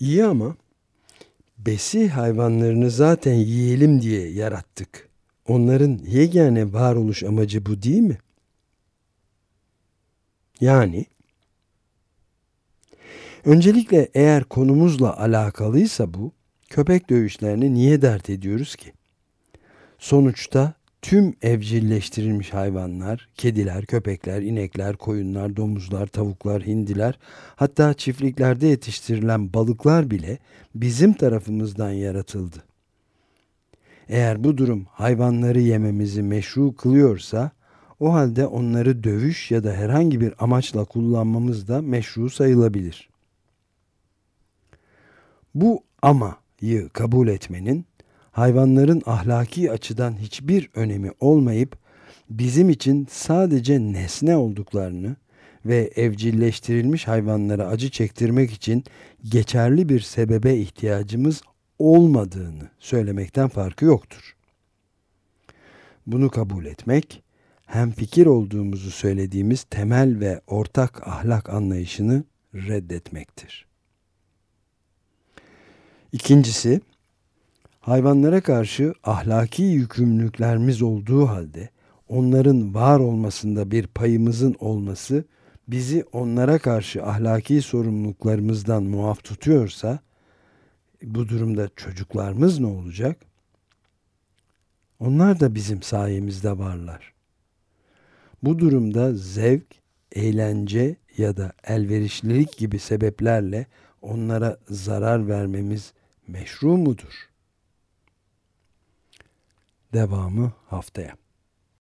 İyi ama besi hayvanlarını zaten yiyelim diye yarattık. Onların yegane varoluş amacı bu değil mi? Yani öncelikle eğer konumuzla alakalıysa bu köpek dövüşlerini niye dert ediyoruz ki? Sonuçta tüm evcilleştirilmiş hayvanlar, kediler, köpekler, inekler, koyunlar, domuzlar, tavuklar, hindiler, hatta çiftliklerde yetiştirilen balıklar bile bizim tarafımızdan yaratıldı. Eğer bu durum hayvanları yememizi meşru kılıyorsa, o halde onları dövüş ya da herhangi bir amaçla kullanmamız da meşru sayılabilir. Bu amayı kabul etmenin hayvanların ahlaki açıdan hiçbir önemi olmayıp bizim için sadece nesne olduklarını ve evcilleştirilmiş hayvanlara acı çektirmek için geçerli bir sebebe ihtiyacımız olmadığını söylemekten farkı yoktur. Bunu kabul etmek, hem fikir olduğumuzu söylediğimiz temel ve ortak ahlak anlayışını reddetmektir. İkincisi, hayvanlara karşı ahlaki yükümlülüklerimiz olduğu halde onların var olmasında bir payımızın olması bizi onlara karşı ahlaki sorumluluklarımızdan muaf tutuyorsa bu durumda çocuklarımız ne olacak? Onlar da bizim sayemizde varlar. Bu durumda zevk, eğlence ya da elverişlilik gibi sebeplerle onlara zarar vermemiz meşru mudur? Devamı haftaya.